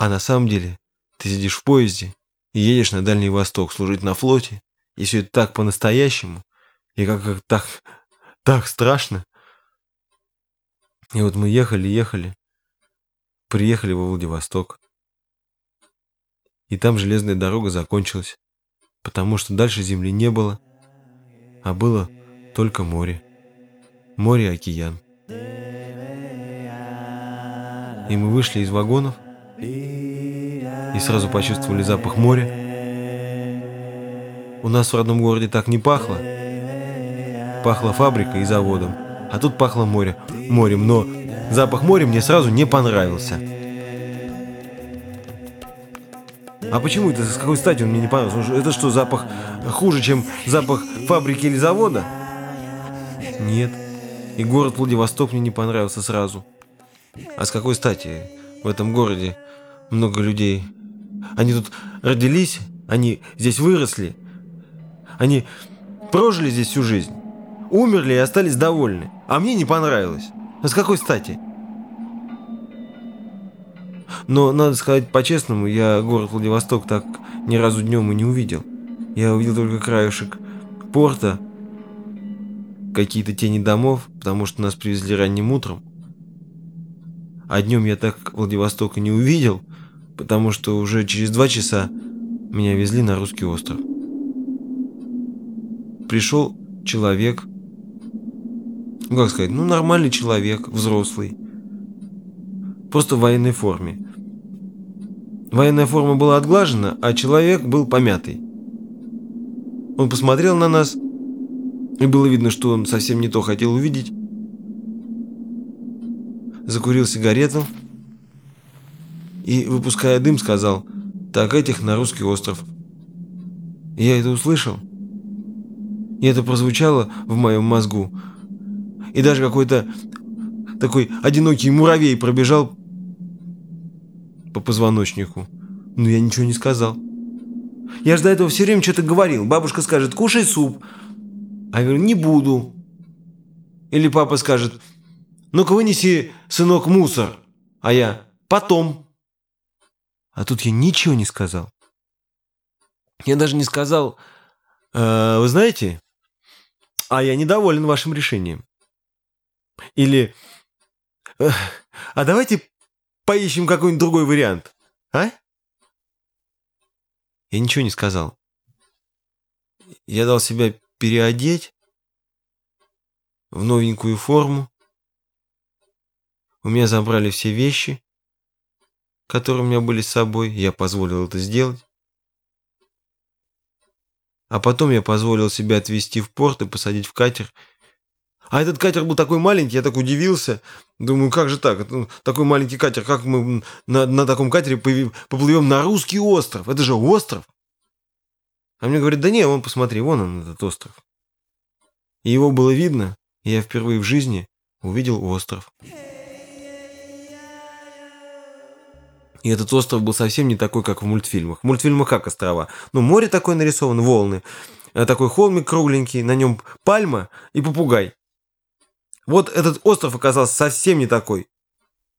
А на самом деле ты сидишь в поезде и едешь на Дальний Восток служить на флоте, и все это так по-настоящему, и как, как так, так страшно. И вот мы ехали, ехали, приехали во Владивосток. И там железная дорога закончилась, потому что дальше земли не было, а было только море. Море и океан. И мы вышли из вагонов и сразу почувствовали запах моря. У нас в родном городе так не пахло. Пахло фабрикой и заводом, а тут пахло море, морем, но запах моря мне сразу не понравился. А почему это? С какой стати он мне не понравился? Это что, запах хуже, чем запах фабрики или завода? Нет. И город Владивосток мне не понравился сразу. А с какой стати в этом городе много людей? Они тут родились, они здесь выросли, они прожили здесь всю жизнь, умерли и остались довольны. А мне не понравилось. А с какой стати? Но, надо сказать по-честному, я город Владивосток так ни разу днем и не увидел. Я увидел только краешек порта, какие-то тени домов, потому что нас привезли ранним утром. А днем я так Владивостока не увидел, потому что уже через два часа меня везли на русский остров. Пришел человек, ну как сказать, ну нормальный человек, взрослый, просто в военной форме. Военная форма была отглажена, а человек был помятый. Он посмотрел на нас, и было видно, что он совсем не то хотел увидеть. Закурил сигарету и, выпуская дым, сказал, «Так, этих на русский остров». Я это услышал. И это прозвучало в моем мозгу. И даже какой-то такой одинокий муравей пробежал по позвоночнику. Но я ничего не сказал. Я же до этого все время что-то говорил. Бабушка скажет, кушай суп. А я говорю, не буду. Или папа скажет, ну-ка вынеси, сынок, мусор. А я, потом. А тут я ничего не сказал. Я даже не сказал, э, вы знаете, а я недоволен вашим решением. Или, э, а давайте поищем какой-нибудь другой вариант, а? Я ничего не сказал. Я дал себя переодеть в новенькую форму. У меня забрали все вещи, которые у меня были с собой. Я позволил это сделать. А потом я позволил себя отвезти в порт и посадить в катер – а этот катер был такой маленький, я так удивился. Думаю, как же так? Это, такой маленький катер, как мы на, на таком катере поплывем на русский остров? Это же остров. А мне говорят, да не, вон посмотри, вон он, этот остров. И его было видно, и я впервые в жизни увидел остров. И этот остров был совсем не такой, как в мультфильмах. В мультфильмах как острова? Ну, море такое нарисовано, волны. А такой холмик кругленький, на нем пальма и попугай. Вот этот остров оказался совсем не такой.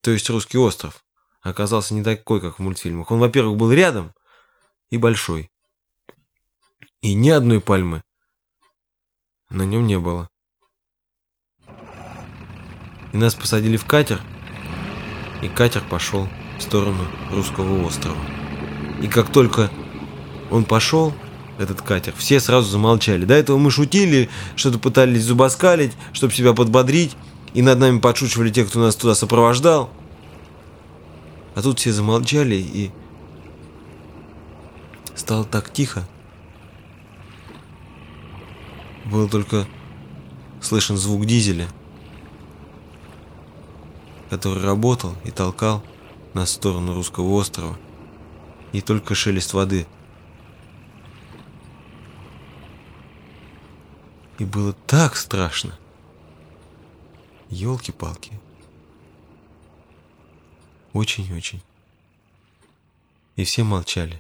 То есть русский остров оказался не такой, как в мультфильмах. Он, во-первых, был рядом и большой. И ни одной пальмы на нем не было. И нас посадили в катер, и катер пошел в сторону русского острова. И как только он пошел, этот катер. Все сразу замолчали. До этого мы шутили, что-то пытались зубоскалить, чтобы себя подбодрить, и над нами подшучивали те, кто нас туда сопровождал. А тут все замолчали, и стало так тихо. Был только слышен звук дизеля, который работал и толкал на сторону русского острова, и только шелест воды – И было так страшно. Елки-палки. Очень-очень. И все молчали.